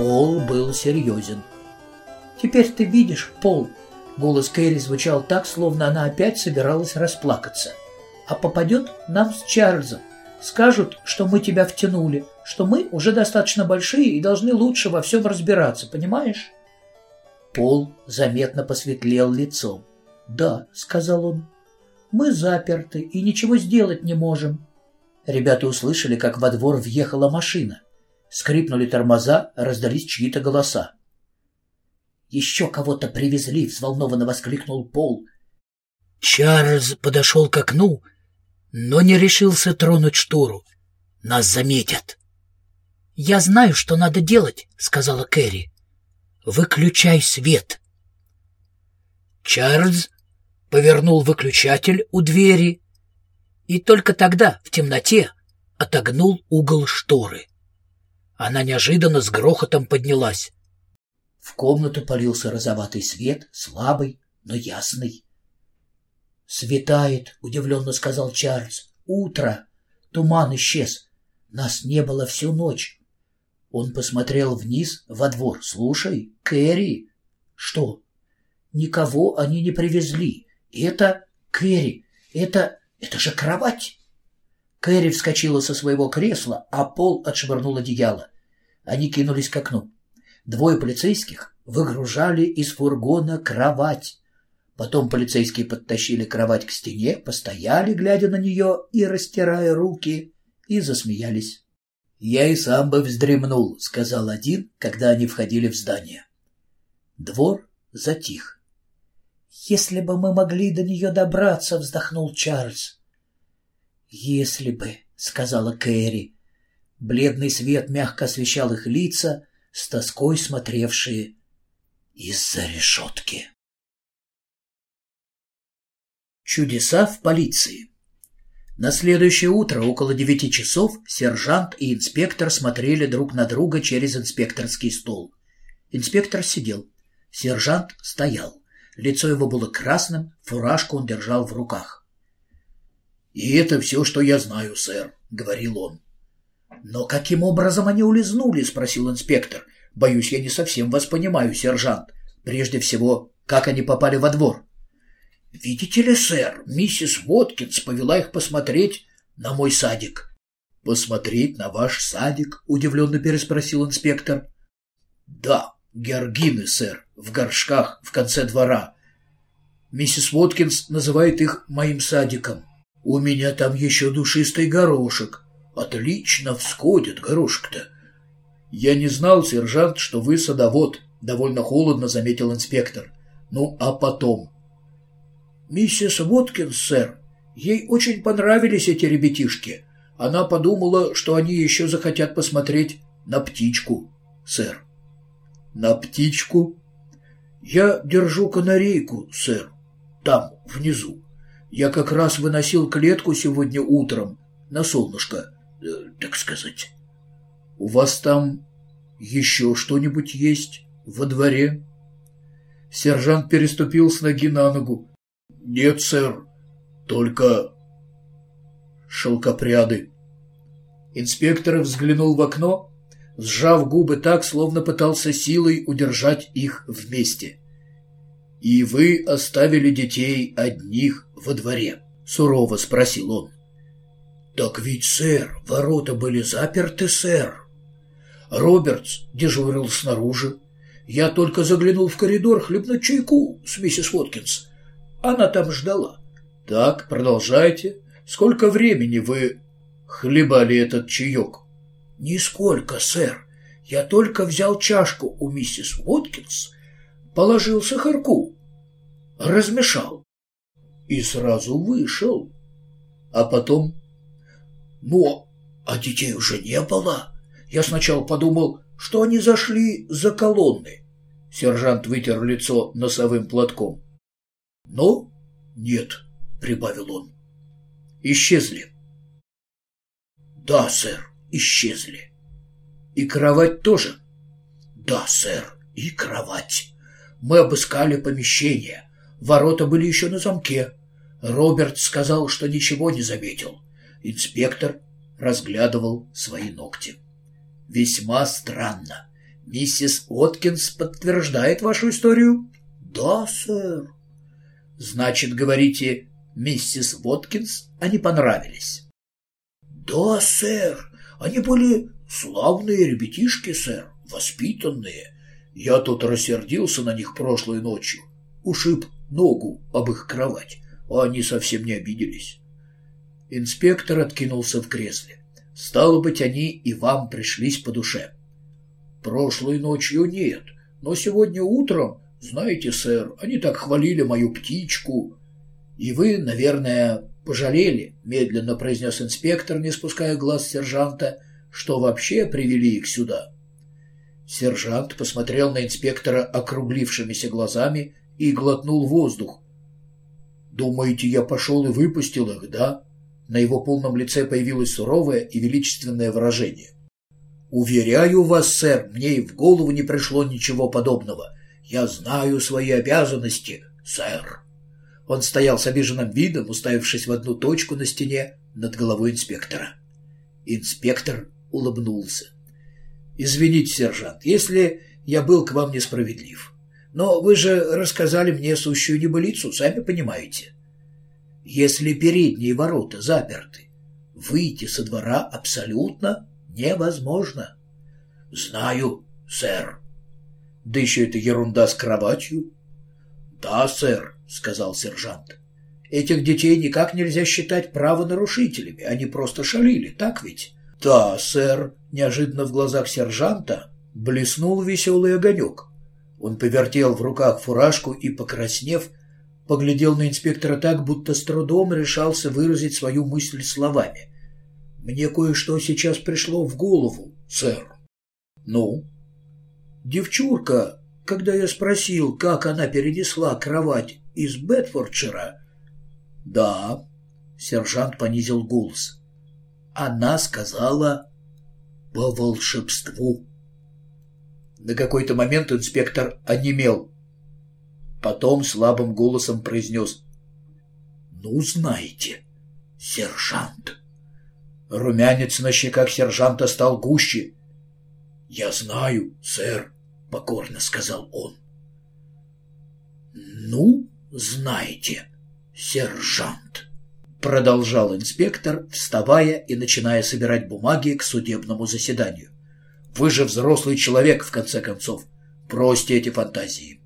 Пол был серьезен. «Теперь ты видишь, Пол!» Голос Кэрри звучал так, словно она опять собиралась расплакаться. «А попадет нам с Чарльзом. Скажут, что мы тебя втянули, что мы уже достаточно большие и должны лучше во всем разбираться, понимаешь?» Пол заметно посветлел лицом. «Да», — сказал он, — «мы заперты и ничего сделать не можем». Ребята услышали, как во двор въехала машина. Скрипнули тормоза, раздались чьи-то голоса. «Еще кого-то привезли!» — взволнованно воскликнул Пол. Чарльз подошел к окну, но не решился тронуть штору. «Нас заметят!» «Я знаю, что надо делать», — сказала Кэрри. «Выключай свет!» Чарльз повернул выключатель у двери и только тогда, в темноте, отогнул угол шторы. Она неожиданно с грохотом поднялась. В комнату полился розоватый свет, слабый, но ясный. «Светает», — удивленно сказал Чарльз. «Утро. Туман исчез. Нас не было всю ночь». Он посмотрел вниз, во двор. «Слушай, Кэрри!» «Что?» «Никого они не привезли. Это Кэрри. Это... это же кровать!» Кэрри вскочила со своего кресла, а Пол отшвырнул одеяло. Они кинулись к окну. Двое полицейских выгружали из фургона кровать. Потом полицейские подтащили кровать к стене, постояли, глядя на нее и растирая руки, и засмеялись. «Я и сам бы вздремнул», — сказал один, когда они входили в здание. Двор затих. «Если бы мы могли до нее добраться», — вздохнул Чарльз. «Если бы», — сказала Кэрри. Бледный свет мягко освещал их лица, с тоской смотревшие из-за решетки. Чудеса в полиции На следующее утро, около девяти часов, сержант и инспектор смотрели друг на друга через инспекторский стол. Инспектор сидел. Сержант стоял. Лицо его было красным, фуражку он держал в руках. «И это все, что я знаю, сэр», — говорил он. «Но каким образом они улизнули?» — спросил инспектор. «Боюсь, я не совсем вас понимаю, сержант. Прежде всего, как они попали во двор?» «Видите ли, сэр, миссис Воткинс повела их посмотреть на мой садик». «Посмотреть на ваш садик?» — удивленно переспросил инспектор. «Да, георгины, сэр, в горшках в конце двора. Миссис Воткинс называет их моим садиком». У меня там еще душистый горошек. Отлично всходит горошек-то. Я не знал, сержант, что вы садовод, довольно холодно заметил инспектор. Ну, а потом? Миссис Воткинс, сэр, ей очень понравились эти ребятишки. Она подумала, что они еще захотят посмотреть на птичку, сэр. На птичку? Я держу канарейку, сэр, там, внизу. Я как раз выносил клетку сегодня утром на солнышко, э, так сказать. У вас там еще что-нибудь есть во дворе? Сержант переступил с ноги на ногу. Нет, сэр, только шелкопряды. Инспектор взглянул в окно, сжав губы так, словно пытался силой удержать их вместе. «И вы оставили детей одних во дворе?» — сурово спросил он. «Так ведь, сэр, ворота были заперты, сэр. Робертс дежурил снаружи. Я только заглянул в коридор хлебнуть чайку с миссис Уоткинс. Она там ждала. Так, продолжайте. Сколько времени вы хлебали этот чаек?» «Нисколько, сэр. Я только взял чашку у миссис Уоткинс» положил сахарку, размешал и сразу вышел. А потом... Ну, а детей уже не было. Я сначала подумал, что они зашли за колонны. Сержант вытер лицо носовым платком. Но нет, прибавил он. Исчезли. Да, сэр, исчезли. И кровать тоже? Да, сэр, и кровать. Мы обыскали помещение. Ворота были еще на замке. Роберт сказал, что ничего не заметил. Инспектор разглядывал свои ногти. Весьма странно. Миссис Откинс подтверждает вашу историю? Да, сэр. Значит, говорите, миссис Воткинс они понравились? Да, сэр. Они были славные ребятишки, сэр, воспитанные. Я тут рассердился на них прошлой ночью. Ушиб ногу об их кровать, а они совсем не обиделись. Инспектор откинулся в кресле. Стало быть, они и вам пришлись по душе. Прошлой ночью нет, но сегодня утром, знаете, сэр, они так хвалили мою птичку. И вы, наверное, пожалели, медленно произнес инспектор, не спуская глаз сержанта, что вообще привели их сюда. Сержант посмотрел на инспектора округлившимися глазами и глотнул воздух. «Думаете, я пошел и выпустил их, да?» На его полном лице появилось суровое и величественное выражение. «Уверяю вас, сэр, мне и в голову не пришло ничего подобного. Я знаю свои обязанности, сэр». Он стоял с обиженным видом, уставившись в одну точку на стене над головой инспектора. Инспектор улыбнулся. «Извините, сержант, если я был к вам несправедлив. Но вы же рассказали мне сущую небылицу, сами понимаете. Если передние ворота заперты, выйти со двора абсолютно невозможно. Знаю, сэр. Да еще это ерунда с кроватью. Да, сэр, сказал сержант. Этих детей никак нельзя считать правонарушителями, они просто шалили, так ведь? Да, сэр, неожиданно в глазах сержанта блеснул веселый огонек. Он повертел в руках фуражку и, покраснев, поглядел на инспектора так, будто с трудом решался выразить свою мысль словами. «Мне кое-что сейчас пришло в голову, сэр». «Ну?» «Девчурка, когда я спросил, как она перенесла кровать из Бетфордшира...» «Да», — сержант понизил голос. «Она сказала по волшебству». На какой-то момент инспектор онемел Потом слабым голосом произнес «Ну, знаете, сержант». Румянец на щеках сержанта стал гуще. «Я знаю, сэр», — покорно сказал он. «Ну, знаете, сержант», — продолжал инспектор, вставая и начиная собирать бумаги к судебному заседанию. «Вы же взрослый человек, в конце концов. Бросьте эти фантазии.